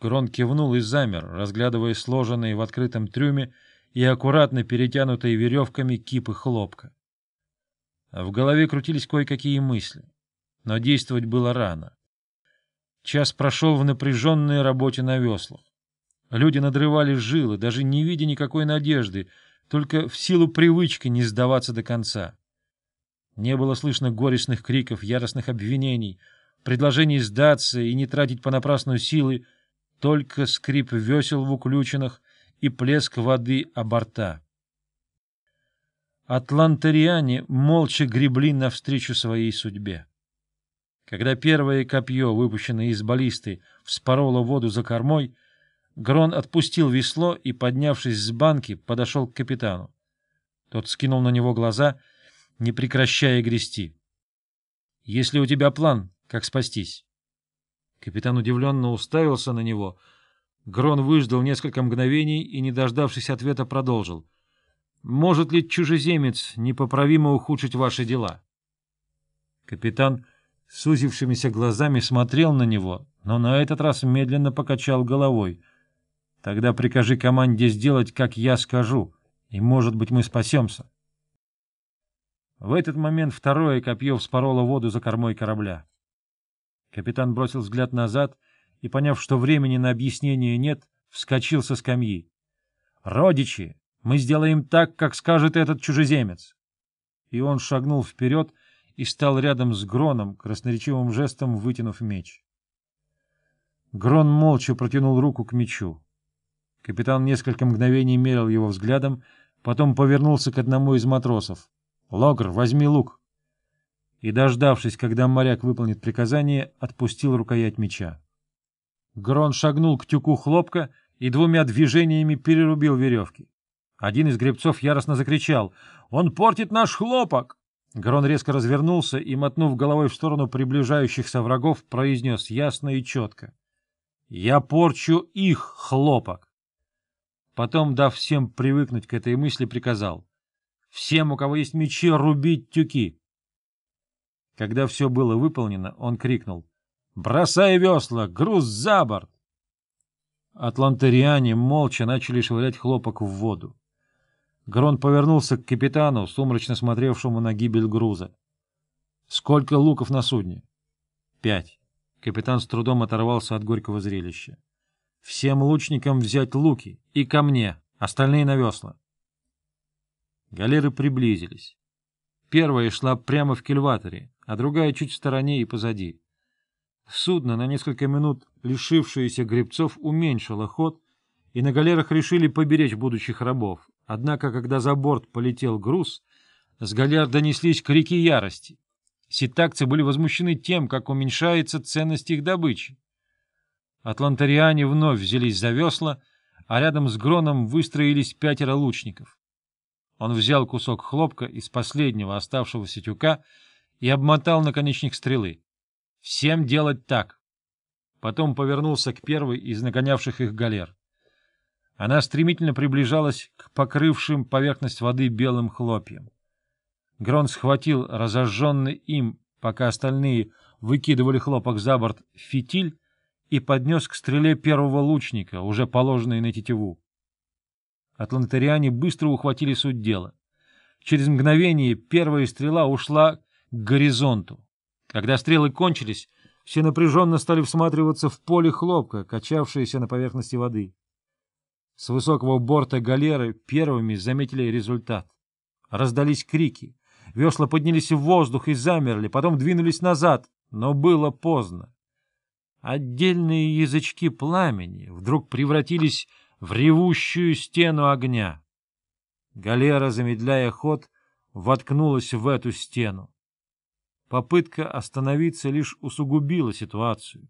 Грон кивнул и замер, разглядывая сложенные в открытом трюме и аккуратно перетянутые веревками кипы хлопка. В голове крутились кое-какие мысли, но действовать было рано. Час прошел в напряженной работе на веслах. Люди надрывали жилы, даже не видя никакой надежды, только в силу привычки не сдаваться до конца. Не было слышно горестных криков, яростных обвинений, предложений сдаться и не тратить понапрасну силы, только скрип весел в уключенных и плеск воды о борта. Атлантариане молча гребли навстречу своей судьбе. Когда первое копье, выпущенное из баллисты, вспороло воду за кормой, Грон отпустил весло и, поднявшись с банки, подошел к капитану. Тот скинул на него глаза, не прекращая грести. — Есть ли у тебя план, как спастись? Капитан удивленно уставился на него. Грон выждал несколько мгновений и, не дождавшись ответа, продолжил. — Может ли чужеземец непоправимо ухудшить ваши дела? Капитан сузившимися глазами смотрел на него, но на этот раз медленно покачал головой. — Тогда прикажи команде сделать, как я скажу, и, может быть, мы спасемся. В этот момент второе копье вспороло воду за кормой корабля. Капитан бросил взгляд назад и, поняв, что времени на объяснение нет, вскочил со скамьи. — Родичи, мы сделаем так, как скажет этот чужеземец. И он шагнул вперед и стал рядом с Гроном, красноречивым жестом вытянув меч. Грон молча протянул руку к мечу. Капитан несколько мгновений мерил его взглядом, потом повернулся к одному из матросов. — Логр, возьми лук и, дождавшись, когда моряк выполнит приказание, отпустил рукоять меча. Грон шагнул к тюку хлопка и двумя движениями перерубил веревки. Один из гребцов яростно закричал «Он портит наш хлопок!» Грон резко развернулся и, мотнув головой в сторону приближающихся врагов, произнес ясно и четко «Я порчу их хлопок!» Потом, дав всем привыкнуть к этой мысли, приказал «Всем, у кого есть мечи, рубить тюки!» Когда все было выполнено, он крикнул «Бросай весла! Груз за борт!» Атлантариане молча начали швырять хлопок в воду. Грон повернулся к капитану, сумрачно смотревшему на гибель груза. «Сколько луков на судне?» «Пять». Капитан с трудом оторвался от горького зрелища. «Всем лучникам взять луки и ко мне, остальные на весла». Галеры приблизились. Первая шла прямо в кильваторе, а другая чуть в стороне и позади. Судно, на несколько минут лишившееся гребцов, уменьшило ход, и на галерах решили поберечь будущих рабов. Однако, когда за борт полетел груз, с галер донеслись крики ярости. Ситакцы были возмущены тем, как уменьшается ценность их добычи. Атлантариане вновь взялись за весла, а рядом с Гроном выстроились пятеро лучников. Он взял кусок хлопка из последнего оставшегося тюка и обмотал наконечник стрелы. «Всем делать так!» Потом повернулся к первой из нагонявших их галер. Она стремительно приближалась к покрывшим поверхность воды белым хлопьям. Грон схватил разожженный им, пока остальные выкидывали хлопок за борт, фитиль и поднес к стреле первого лучника, уже положенной на тетиву. Атлантариане быстро ухватили суть дела. Через мгновение первая стрела ушла к горизонту. Когда стрелы кончились, все напряженно стали всматриваться в поле хлопка, качавшееся на поверхности воды. С высокого борта галеры первыми заметили результат. Раздались крики. Весла поднялись в воздух и замерли, потом двинулись назад, но было поздно. Отдельные язычки пламени вдруг превратились в ревущую стену огня. Галера, замедляя ход, воткнулась в эту стену. Попытка остановиться лишь усугубила ситуацию.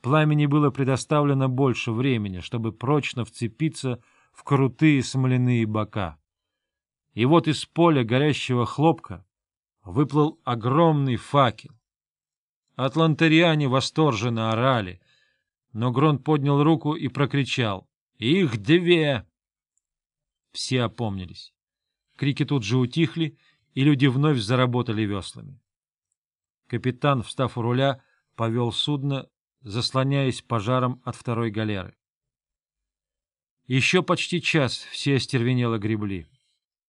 Пламени было предоставлено больше времени, чтобы прочно вцепиться в крутые смоляные бока. И вот из поля горящего хлопка выплыл огромный факел. Атлантариане восторженно орали, но Грон поднял руку и прокричал их две! Все опомнились. Крики тут же утихли, и люди вновь заработали веслами. Капитан, встав у руля, повел судно, заслоняясь пожаром от второй галеры. Еще почти час все остервенело гребли.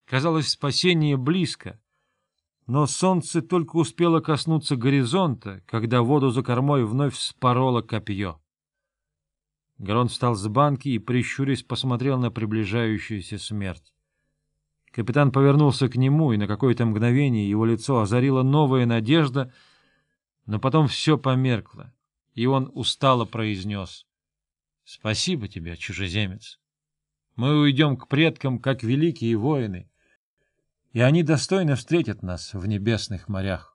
Казалось, спасение близко, но солнце только успело коснуться горизонта, когда воду за кормой вновь спороло копье. Грон встал с банки и, прищурясь, посмотрел на приближающуюся смерть. Капитан повернулся к нему, и на какое-то мгновение его лицо озарила новая надежда, но потом все померкло, и он устало произнес — Спасибо тебе, чужеземец. Мы уйдем к предкам, как великие воины, и они достойно встретят нас в небесных морях.